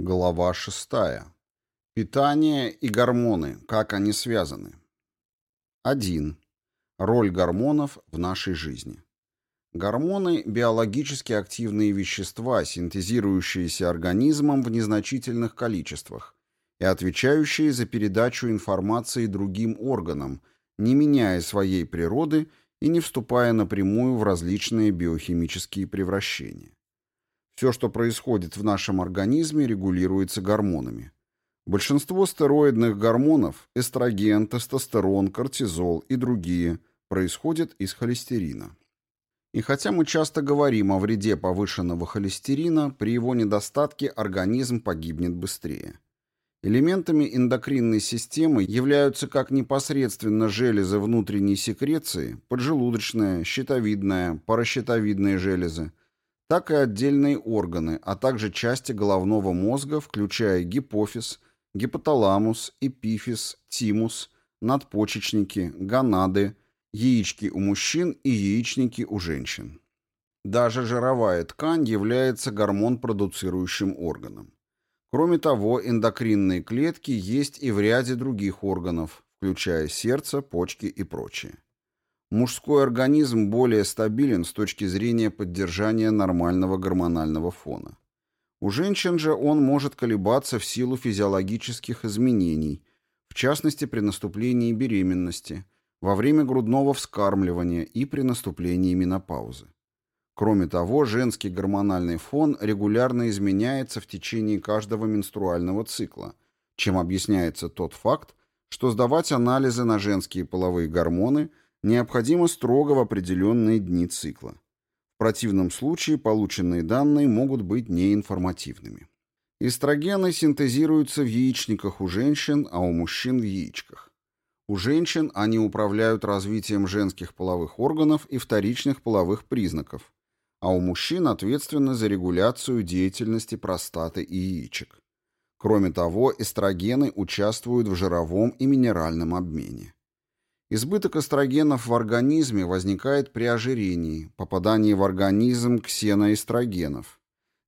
Глава 6. Питание и гормоны. Как они связаны? 1. Роль гормонов в нашей жизни. Гормоны – биологически активные вещества, синтезирующиеся организмом в незначительных количествах и отвечающие за передачу информации другим органам, не меняя своей природы и не вступая напрямую в различные биохимические превращения. Все, что происходит в нашем организме, регулируется гормонами. Большинство стероидных гормонов – эстроген, тестостерон, кортизол и другие – происходят из холестерина. И хотя мы часто говорим о вреде повышенного холестерина, при его недостатке организм погибнет быстрее. Элементами эндокринной системы являются как непосредственно железы внутренней секреции, поджелудочная, щитовидная, паращитовидные железы, так и отдельные органы, а также части головного мозга, включая гипофиз, гипоталамус, эпифиз, тимус, надпочечники, гонады, яички у мужчин и яичники у женщин. Даже жировая ткань является гормон-продуцирующим органом. Кроме того, эндокринные клетки есть и в ряде других органов, включая сердце, почки и прочее. Мужской организм более стабилен с точки зрения поддержания нормального гормонального фона. У женщин же он может колебаться в силу физиологических изменений, в частности при наступлении беременности, во время грудного вскармливания и при наступлении менопаузы. Кроме того, женский гормональный фон регулярно изменяется в течение каждого менструального цикла, чем объясняется тот факт, что сдавать анализы на женские половые гормоны – необходимо строго в определенные дни цикла. В противном случае полученные данные могут быть неинформативными. Эстрогены синтезируются в яичниках у женщин, а у мужчин в яичках. У женщин они управляют развитием женских половых органов и вторичных половых признаков, а у мужчин ответственны за регуляцию деятельности простаты и яичек. Кроме того, эстрогены участвуют в жировом и минеральном обмене. Избыток эстрогенов в организме возникает при ожирении, попадании в организм ксеноэстрогенов,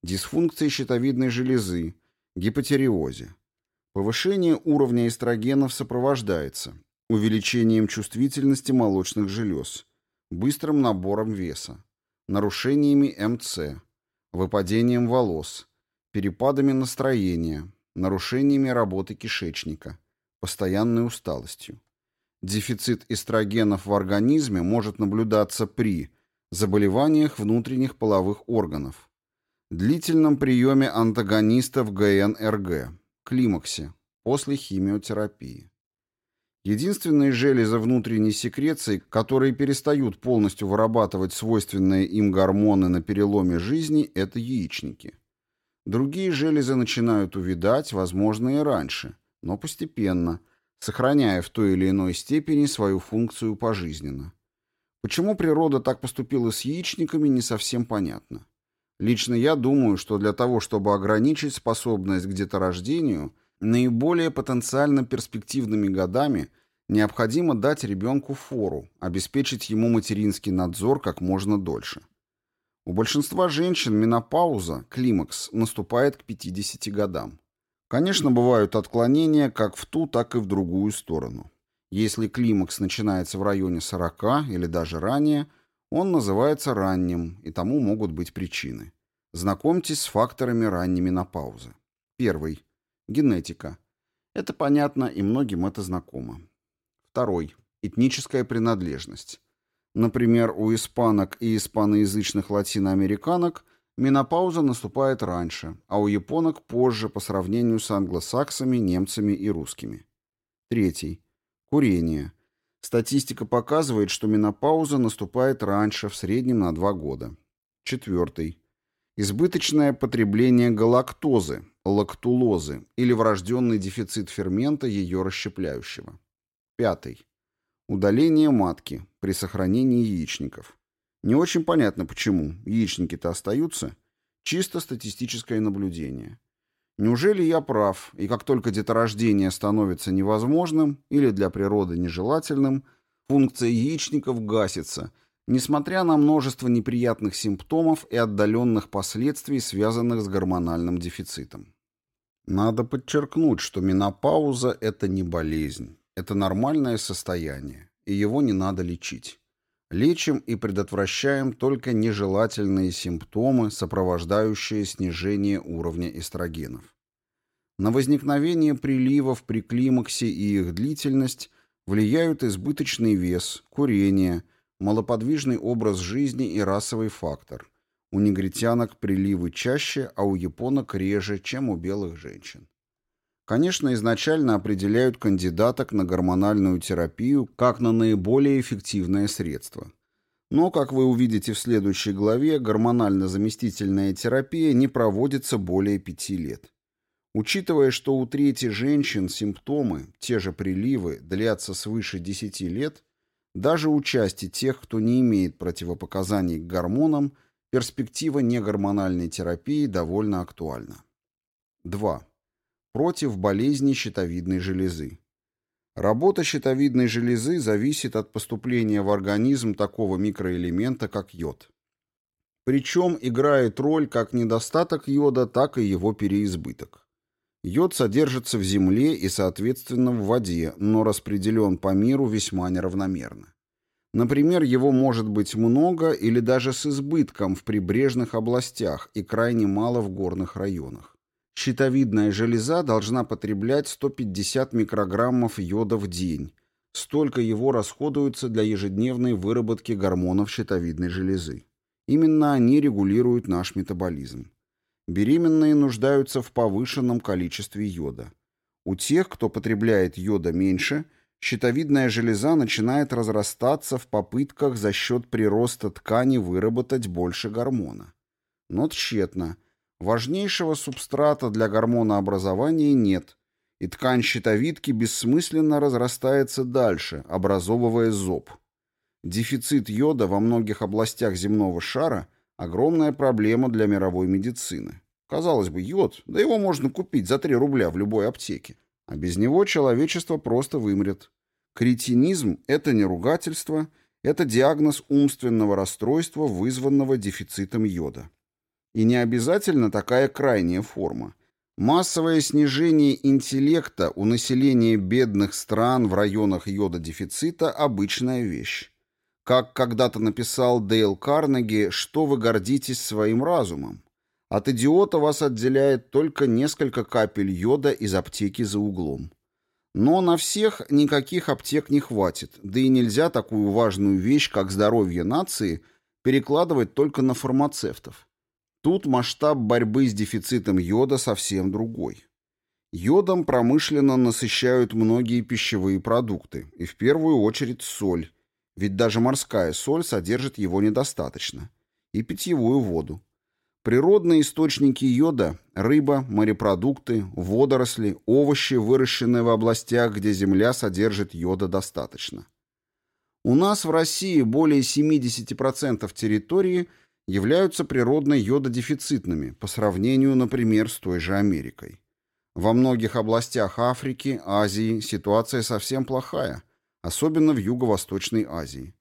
дисфункции щитовидной железы, гипотереозе. Повышение уровня эстрогенов сопровождается увеличением чувствительности молочных желез, быстрым набором веса, нарушениями МЦ, выпадением волос, перепадами настроения, нарушениями работы кишечника, постоянной усталостью. Дефицит эстрогенов в организме может наблюдаться при заболеваниях внутренних половых органов, длительном приеме антагонистов ГНРГ, климаксе, после химиотерапии. Единственные железы внутренней секреции, которые перестают полностью вырабатывать свойственные им гормоны на переломе жизни, это яичники. Другие железы начинают увядать, возможно, и раньше, но постепенно – сохраняя в той или иной степени свою функцию пожизненно. Почему природа так поступила с яичниками, не совсем понятно. Лично я думаю, что для того, чтобы ограничить способность к деторождению, наиболее потенциально перспективными годами необходимо дать ребенку фору, обеспечить ему материнский надзор как можно дольше. У большинства женщин менопауза, климакс, наступает к 50 годам. Конечно, бывают отклонения как в ту, так и в другую сторону. Если климакс начинается в районе 40 или даже ранее, он называется ранним, и тому могут быть причины. Знакомьтесь с факторами ранней менопаузы. Первый. Генетика. Это понятно, и многим это знакомо. Второй. Этническая принадлежность. Например, у испанок и испаноязычных латиноамериканок Менопауза наступает раньше, а у японок позже по сравнению с англосаксами, немцами и русскими. Третий. Курение. Статистика показывает, что менопауза наступает раньше, в среднем на 2 года. Четвертый. Избыточное потребление галактозы, лактулозы или врожденный дефицит фермента, ее расщепляющего. Пятый. Удаление матки при сохранении яичников. Не очень понятно, почему. Яичники-то остаются. Чисто статистическое наблюдение. Неужели я прав, и как только деторождение становится невозможным или для природы нежелательным, функция яичников гасится, несмотря на множество неприятных симптомов и отдаленных последствий, связанных с гормональным дефицитом? Надо подчеркнуть, что менопауза – это не болезнь, это нормальное состояние, и его не надо лечить. Лечим и предотвращаем только нежелательные симптомы, сопровождающие снижение уровня эстрогенов. На возникновение приливов при климаксе и их длительность влияют избыточный вес, курение, малоподвижный образ жизни и расовый фактор. У негритянок приливы чаще, а у японок реже, чем у белых женщин. Конечно, изначально определяют кандидаток на гормональную терапию как на наиболее эффективное средство. Но, как вы увидите в следующей главе, гормонально-заместительная терапия не проводится более пяти лет. Учитывая, что у трети женщин симптомы, те же приливы, длятся свыше 10 лет, даже у части тех, кто не имеет противопоказаний к гормонам, перспектива негормональной терапии довольно актуальна. 2 против болезни щитовидной железы. Работа щитовидной железы зависит от поступления в организм такого микроэлемента, как йод. Причем играет роль как недостаток йода, так и его переизбыток. Йод содержится в земле и, соответственно, в воде, но распределен по миру весьма неравномерно. Например, его может быть много или даже с избытком в прибрежных областях и крайне мало в горных районах. Щитовидная железа должна потреблять 150 микрограммов йода в день. Столько его расходуется для ежедневной выработки гормонов щитовидной железы. Именно они регулируют наш метаболизм. Беременные нуждаются в повышенном количестве йода. У тех, кто потребляет йода меньше, щитовидная железа начинает разрастаться в попытках за счет прироста ткани выработать больше гормона. Но тщетно – Важнейшего субстрата для гормонообразования нет, и ткань щитовидки бессмысленно разрастается дальше, образовывая зоб. Дефицит йода во многих областях земного шара – огромная проблема для мировой медицины. Казалось бы, йод, да его можно купить за 3 рубля в любой аптеке. А без него человечество просто вымрет. Кретинизм – это не ругательство, это диагноз умственного расстройства, вызванного дефицитом йода. И не обязательно такая крайняя форма. Массовое снижение интеллекта у населения бедных стран в районах йододефицита – обычная вещь. Как когда-то написал Дейл Карнеги, что вы гордитесь своим разумом? От идиота вас отделяет только несколько капель йода из аптеки за углом. Но на всех никаких аптек не хватит, да и нельзя такую важную вещь, как здоровье нации, перекладывать только на фармацевтов. Тут масштаб борьбы с дефицитом йода совсем другой. Йодом промышленно насыщают многие пищевые продукты, и в первую очередь соль, ведь даже морская соль содержит его недостаточно, и питьевую воду. Природные источники йода – рыба, морепродукты, водоросли, овощи, выращенные в областях, где земля содержит йода достаточно. У нас в России более 70% территории – являются природно йододефицитными по сравнению, например, с той же Америкой. Во многих областях Африки, Азии ситуация совсем плохая, особенно в Юго-Восточной Азии.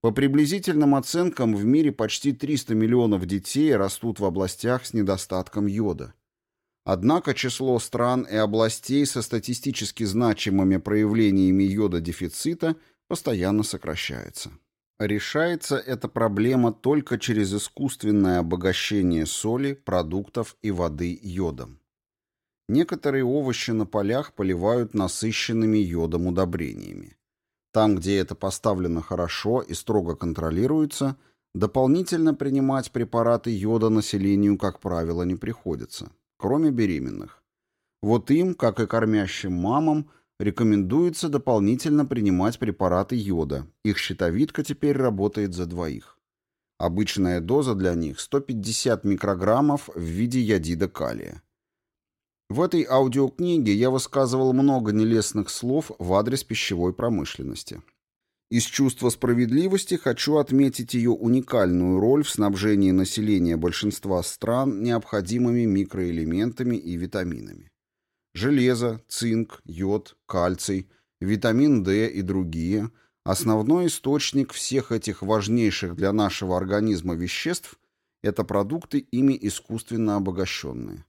По приблизительным оценкам, в мире почти 300 миллионов детей растут в областях с недостатком йода. Однако число стран и областей со статистически значимыми проявлениями йододефицита постоянно сокращается. Решается эта проблема только через искусственное обогащение соли, продуктов и воды йодом. Некоторые овощи на полях поливают насыщенными йодом удобрениями. Там, где это поставлено хорошо и строго контролируется, дополнительно принимать препараты йода населению, как правило, не приходится, кроме беременных. Вот им, как и кормящим мамам, Рекомендуется дополнительно принимать препараты йода. Их щитовидка теперь работает за двоих. Обычная доза для них 150 микрограммов в виде ядида калия. В этой аудиокниге я высказывал много нелестных слов в адрес пищевой промышленности. Из чувства справедливости хочу отметить ее уникальную роль в снабжении населения большинства стран необходимыми микроэлементами и витаминами железо, цинк, йод, кальций, витамин D и другие, основной источник всех этих важнейших для нашего организма веществ – это продукты, ими искусственно обогащенные.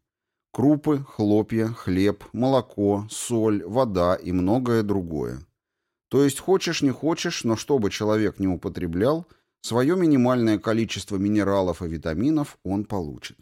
Крупы, хлопья, хлеб, молоко, соль, вода и многое другое. То есть хочешь не хочешь, но чтобы человек не употреблял, свое минимальное количество минералов и витаминов он получит.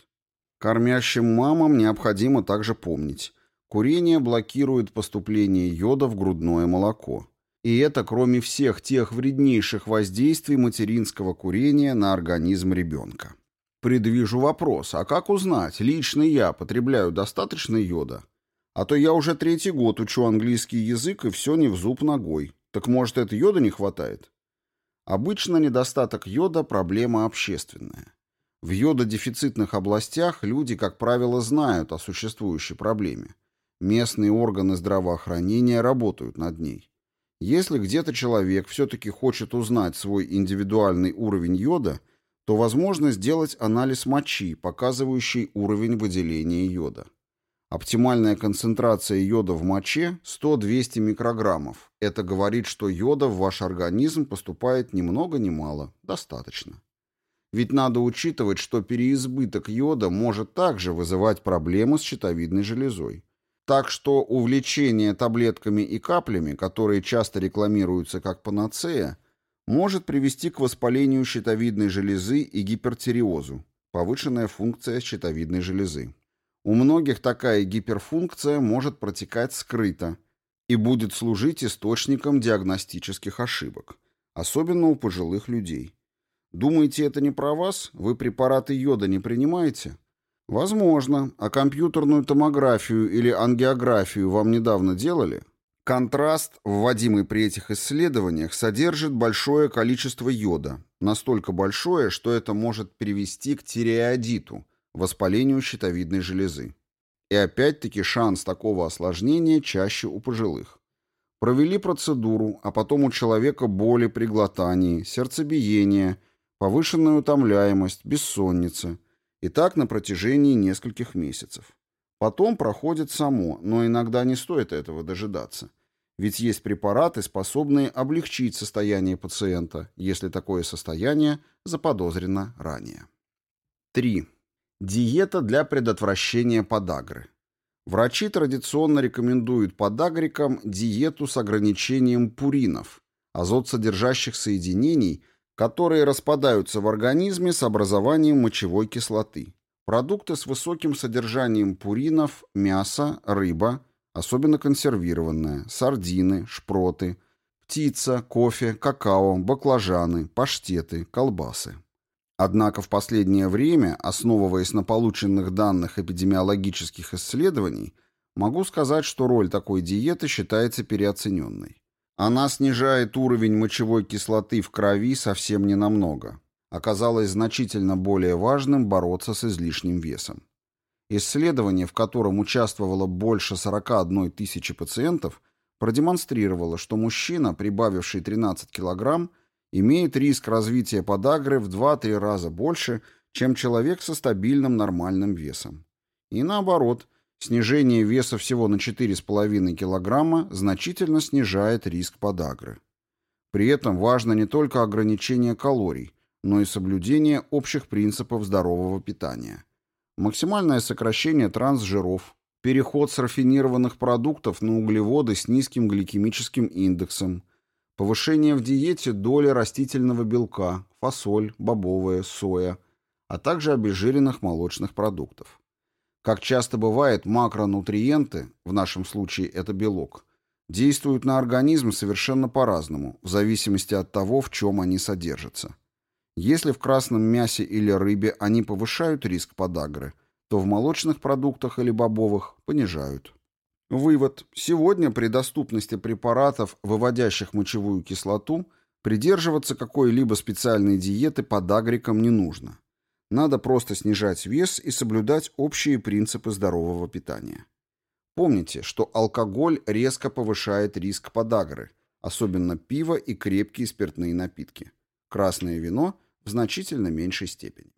Кормящим мамам необходимо также помнить, курение блокирует поступление йода в грудное молоко. И это кроме всех тех вреднейших воздействий материнского курения на организм ребенка. Предвижу вопрос, а как узнать, лично я потребляю достаточно йода? А то я уже третий год учу английский язык и все не в зуб ногой. Так может, это йода не хватает? Обычно недостаток йода – проблема общественная. В йододефицитных областях люди, как правило, знают о существующей проблеме. Местные органы здравоохранения работают над ней. Если где-то человек все-таки хочет узнать свой индивидуальный уровень йода – то возможно сделать анализ мочи, показывающий уровень выделения йода. Оптимальная концентрация йода в моче 100-200 микрограммов. Это говорит, что йода в ваш организм поступает ни много ни мало, достаточно. Ведь надо учитывать, что переизбыток йода может также вызывать проблемы с щитовидной железой. Так что увлечение таблетками и каплями, которые часто рекламируются как панацея, может привести к воспалению щитовидной железы и гипертиреозу, повышенная функция щитовидной железы. У многих такая гиперфункция может протекать скрыто и будет служить источником диагностических ошибок, особенно у пожилых людей. Думаете, это не про вас? Вы препараты йода не принимаете? Возможно. А компьютерную томографию или ангиографию вам недавно делали? Контраст, вводимый при этих исследованиях, содержит большое количество йода, настолько большое, что это может привести к тиреоидиту, воспалению щитовидной железы. И опять-таки шанс такого осложнения чаще у пожилых. Провели процедуру, а потом у человека боли при глотании, сердцебиение, повышенная утомляемость, бессонница. И так на протяжении нескольких месяцев. Потом проходит само, но иногда не стоит этого дожидаться. Ведь есть препараты, способные облегчить состояние пациента, если такое состояние заподозрено ранее. 3. Диета для предотвращения подагры. Врачи традиционно рекомендуют подагрикам диету с ограничением пуринов, азот-содержащих соединений, которые распадаются в организме с образованием мочевой кислоты. Продукты с высоким содержанием пуринов, мясо, рыба, особенно консервированное, сардины, шпроты, птица, кофе, какао, баклажаны, паштеты, колбасы. Однако в последнее время, основываясь на полученных данных эпидемиологических исследований, могу сказать, что роль такой диеты считается переоцененной. Она снижает уровень мочевой кислоты в крови совсем ненамного оказалось значительно более важным бороться с излишним весом. Исследование, в котором участвовало больше 41 тысячи пациентов, продемонстрировало, что мужчина, прибавивший 13 килограмм, имеет риск развития подагры в 2-3 раза больше, чем человек со стабильным нормальным весом. И наоборот, снижение веса всего на 4,5 килограмма значительно снижает риск подагры. При этом важно не только ограничение калорий, но и соблюдение общих принципов здорового питания. Максимальное сокращение трансжиров, переход с рафинированных продуктов на углеводы с низким гликемическим индексом, повышение в диете доли растительного белка, фасоль, бобовая, соя, а также обезжиренных молочных продуктов. Как часто бывает, макронутриенты, в нашем случае это белок, действуют на организм совершенно по-разному, в зависимости от того, в чем они содержатся. Если в красном мясе или рыбе они повышают риск подагры, то в молочных продуктах или бобовых понижают. Вывод. Сегодня при доступности препаратов, выводящих мочевую кислоту, придерживаться какой-либо специальной диеты подагрикам не нужно. Надо просто снижать вес и соблюдать общие принципы здорового питания. Помните, что алкоголь резко повышает риск подагры, особенно пиво и крепкие спиртные напитки. Красное вино в значительно меньшей степени.